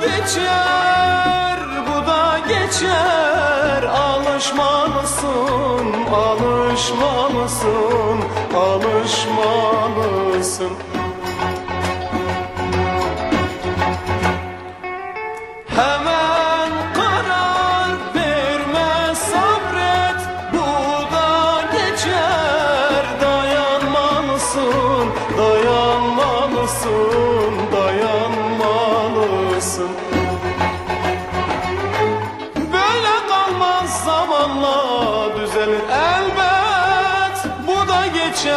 geçer, bu da geçer. Alışmalısın, alışmalısın, alışmalısın Hemen karar verme sabret Bu da geçer. Dayanmalısın, dayanmalısın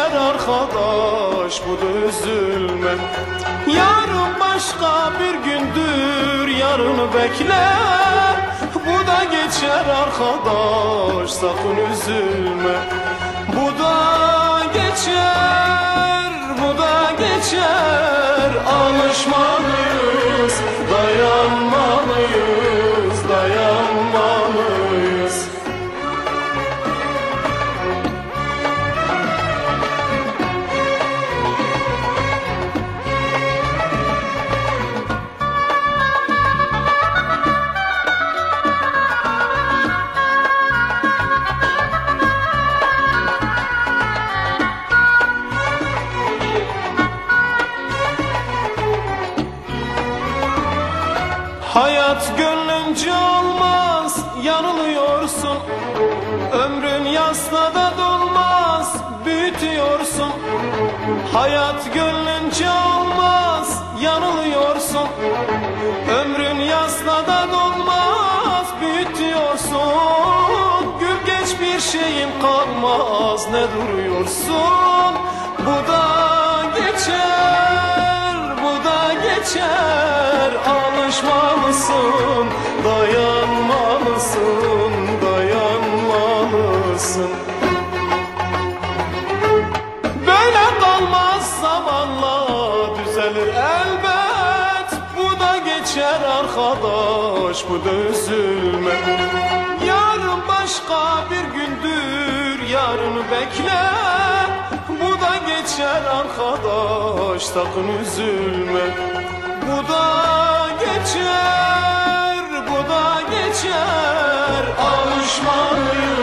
geçer arkadaş bu da üzülme. Yarın başka bir gündür yarını bekle. Bu da geçer arkadaş sakın üzülme. Bu da geçer bu da geçer. Alışmalıyız dayanmalıyız Hayat gönlünce olmaz yanılıyorsun. Ömrün yasla da dolmaz büyütüyorsun. Hayat gönlünce olmaz yanılıyorsun. Ömrün yasla da dolmaz büyütüyorsun. Gül geç bir şeyin kalmaz ne duruyorsun Alışmalısın dayanmalısın dayanmalısın Böyle kalmaz zamanla düzelir elbet. Bu da geçer arkadaş bu da üzülme. Yarın başka bir gündür yarını bekle. Bu da geçer arkadaş sakın üzülme. Bu da geçer bu da geçer. Alışma